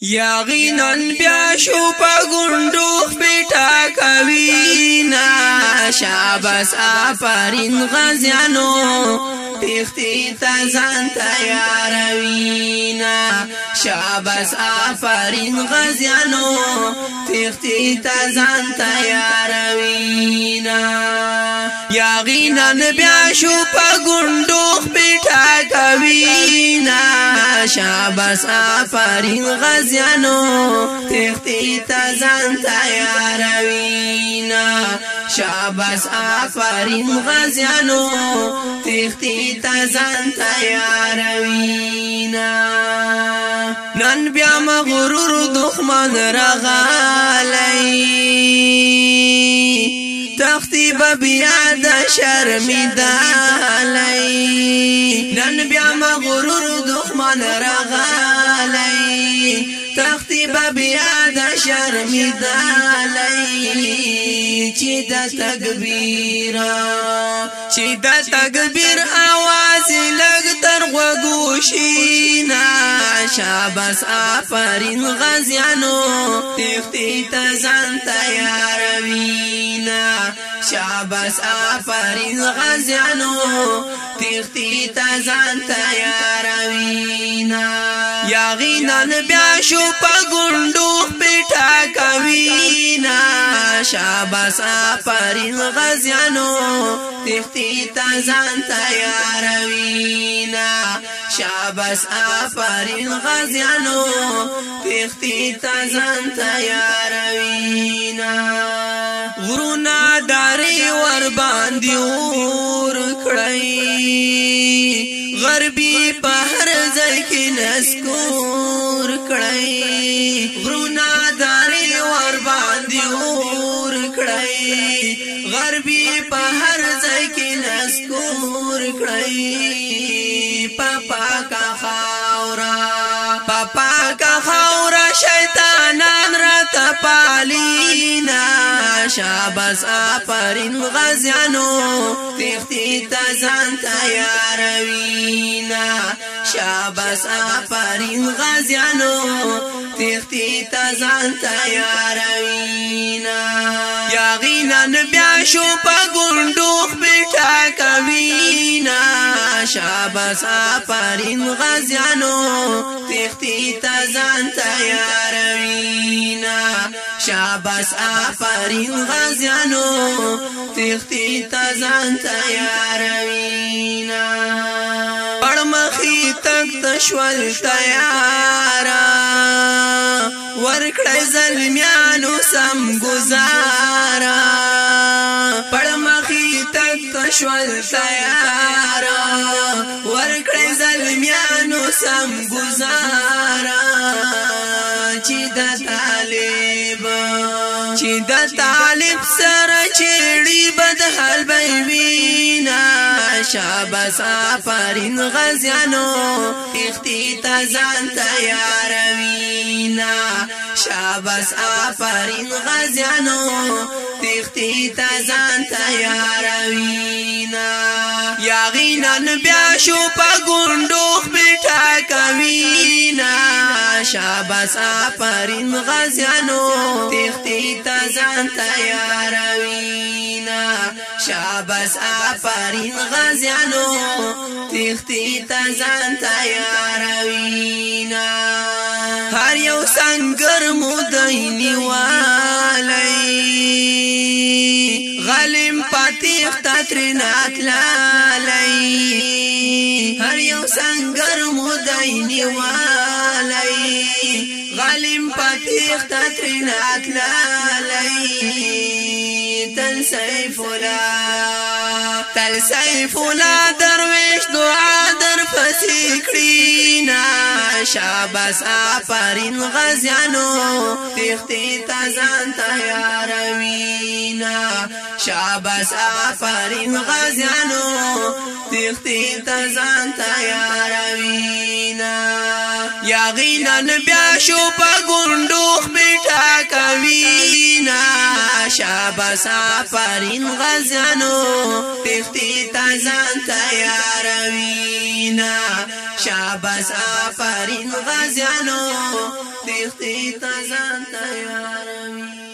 یا غینن بیا شو په ګوندوخ بیٹا کوي نا شابس آفرین غزیانو تختی تزان تیاروی نا شابس آفرین غزیانو تختی تزان تیاروی اغینا نبیا شو پا گندوخ بیٹا کوینا شابس آفرین غزیانو تختی تزن تیاروینا شابس آفرین غزیانو تختی تزن تیاروینا نن بیا مغرور دخمن رغالی تختی ببیا شرمی دالی نن بیا مغرور دخمن رغالی تختی بیا د شرمی دالی چی د تکبیر چی د تکبیر आवाज لګ تر غوښینا شاباس آفرین غازیانو تختی تزان تیار وینا شاباس آفرین غازیانو تیختی تازان تیاروینا یا غینان بیا شو پا گندوخ پیٹا کوینا شاباس آفرین غازیانو تیختی تازان تیاروینا شاباس آفرین غازیانو تیختی تازان تیاروینا باندې اور کړای غربي په هر ځای کې نسکور کړای غرونا داري ور باندې اور کړای غربي په هر ځای کې نسکور کړای پاپا کا خاورا پاپا کا خاورا شیطان پالینا شابس آفرین غزیانو تختی تزان تیاروینا شابس آفرین غزیانو تختی تزان تیاروینا نن بیا شو په ګوندو پیټا کوي نا شاباس پرین غزیانو تختی تزان تیار وینا شاباس پرین غزیانو تختی تزان تیار وینا پورته شول تیارا ورکړې زلمیانو سم گزارا پړمخې تک شول تیارا ورکړې زلمیانو سم گزارا چې د طالب چې د طالب سره چېړي بد حال بې وینا شابسا پرین غزیانو اختی تزان تیاروینا شابسا پرین غزیانو تختی تزان تیاروینا یاغینن بیا شو پا گندوخ بیٹا کوینا شابسا پرین غزیانو تختی تزان تیاروینا شابس آفرین غازیانو تختی تزان تیاروینا هر یو سنگر مدینی والی غلیم پتیخ تترینات لالی هر یو سنگر مدینی والی غلیم پتیخ تترینات لالی تل سیفولا تل سیفولا درویش دعا در پسی کړینا شاباس آفرین غزیانو تختی تزان تیاروینا شاباس آفرین غزیانو تختی تزان تیاروینا یا غینا نبیا شو پا گندوخ بی شاباس آفرین غزانو تختی تازان تیاروینا شاباس آفرین غزانو تختی تازان تیاروینا